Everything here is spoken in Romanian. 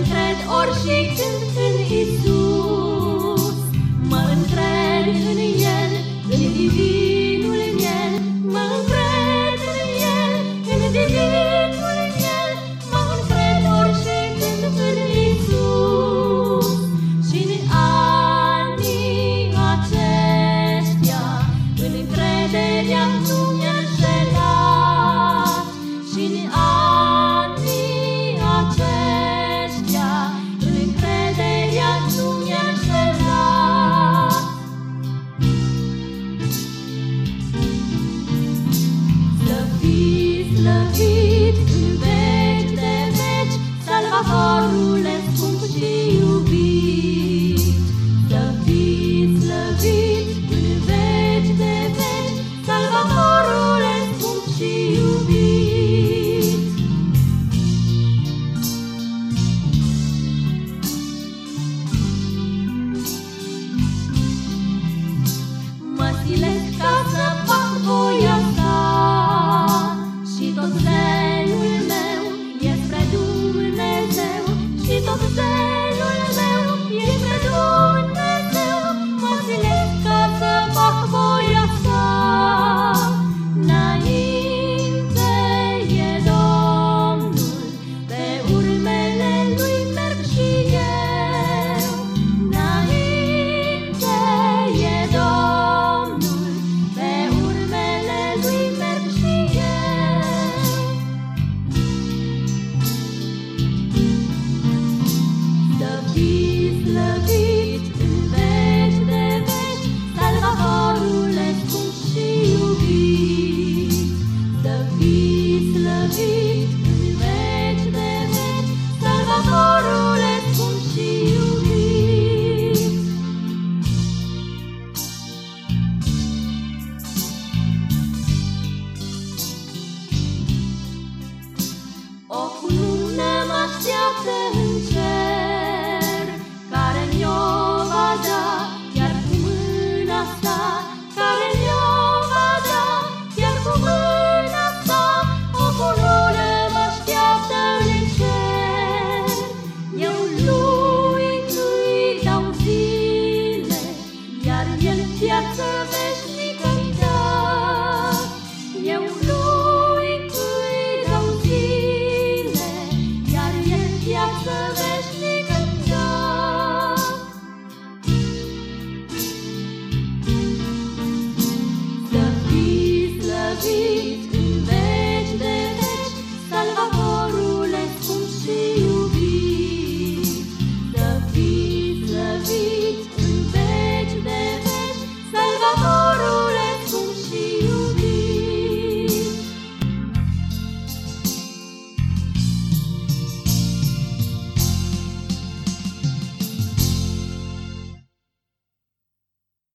încred ori și când în Isus, mă încred în El, în Divin. love you. deep